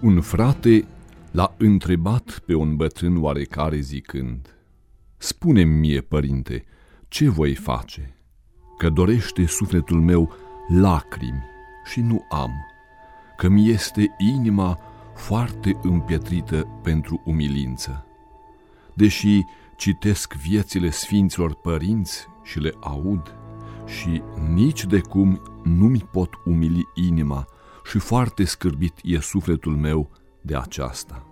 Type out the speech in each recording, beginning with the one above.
Un frate l-a întrebat pe un bătrân oarecare zicând, Spune-mi mie, părinte, ce voi face? Că dorește sufletul meu lacrimi și nu am, că mi este inima foarte împietrită pentru umilință. Deși citesc viețile sfinților părinți și le aud, și nici de cum nu mi pot umili inima și foarte scârbit e sufletul meu de aceasta.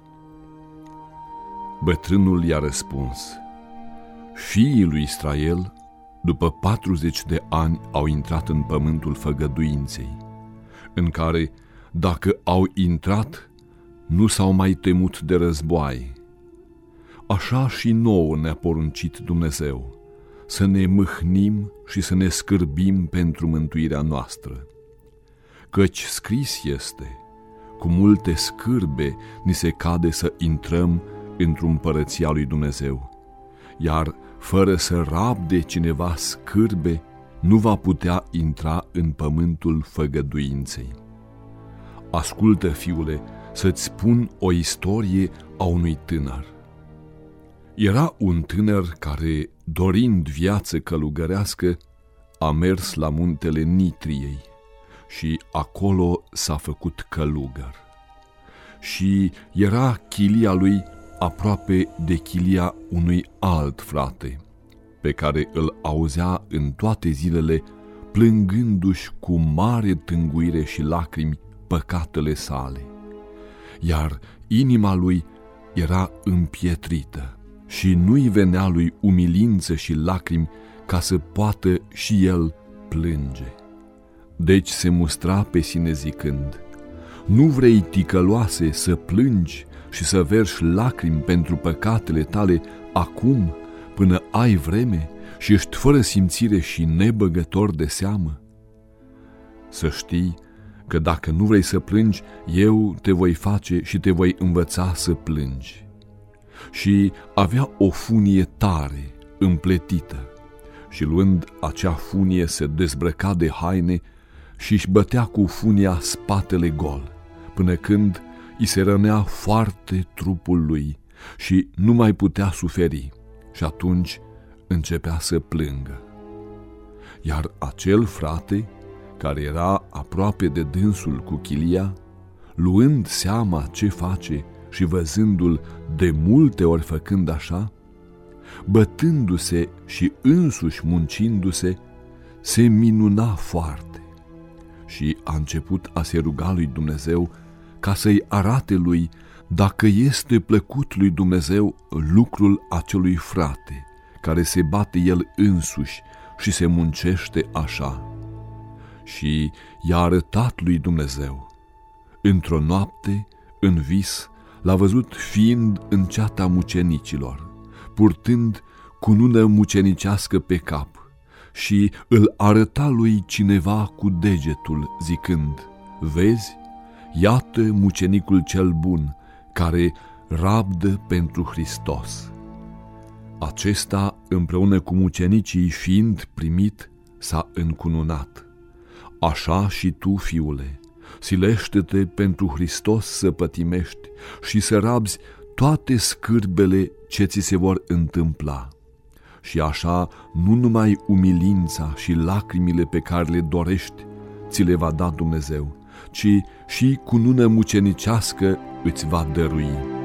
Bătrânul i-a răspuns, Fiii lui Israel, după 40 de ani, au intrat în pământul făgăduinței, în care, dacă au intrat, nu s-au mai temut de războaie. Așa și nouă ne-a poruncit Dumnezeu, să ne mâhnim și să ne scârbim pentru mântuirea noastră. Căci scris este, cu multe scârbe ni se cade să intrăm într-un împărăția lui Dumnezeu, iar fără să rabde cineva scârbe, nu va putea intra în pământul făgăduinței. Ascultă, fiule, să-ți spun o istorie a unui tânăr. Era un tânăr care, dorind viață călugărească, a mers la muntele Nitriei și acolo s-a făcut călugăr. Și era chilia lui aproape de chilia unui alt frate, pe care îl auzea în toate zilele, plângându-și cu mare tânguire și lacrimi păcatele sale. Iar inima lui era împietrită și nu-i venea lui umilință și lacrimi ca să poată și el plânge. Deci se mustra pe sine zicând, Nu vrei ticăloase să plângi și să verși lacrimi pentru păcatele tale acum, până ai vreme și ești fără simțire și nebăgător de seamă? Să știi că dacă nu vrei să plângi, eu te voi face și te voi învăța să plângi. Și avea o funie tare, împletită, și luând acea funie se dezbrăca de haine și își bătea cu funia spatele gol, până când îi se rănea foarte trupul lui și nu mai putea suferi și atunci începea să plângă. Iar acel frate, care era aproape de dânsul cu chilia, luând seama ce face și văzându-l de multe ori făcând așa, bătându-se și însuși muncindu-se, se minuna foarte și a început a se ruga lui Dumnezeu ca să-i arate lui dacă este plăcut lui Dumnezeu lucrul acelui frate, care se bate el însuși și se muncește așa. Și i-a arătat lui Dumnezeu. Într-o noapte, în vis, l-a văzut fiind în ceata mucenicilor, purtând cunună mucenicească pe cap și îl arăta lui cineva cu degetul, zicând, Vezi, iată mucenicul cel bun, care rabdă pentru Hristos. Acesta, împreună cu mucenicii fiind primit, s-a încununat. Așa și tu, fiule, silește-te pentru Hristos să pătimești și să rabzi toate scârbele ce ți se vor întâmpla. Și așa nu numai umilința și lacrimile pe care le dorești ți le va da Dumnezeu, ci și cu nună mucenicească îți va dărui.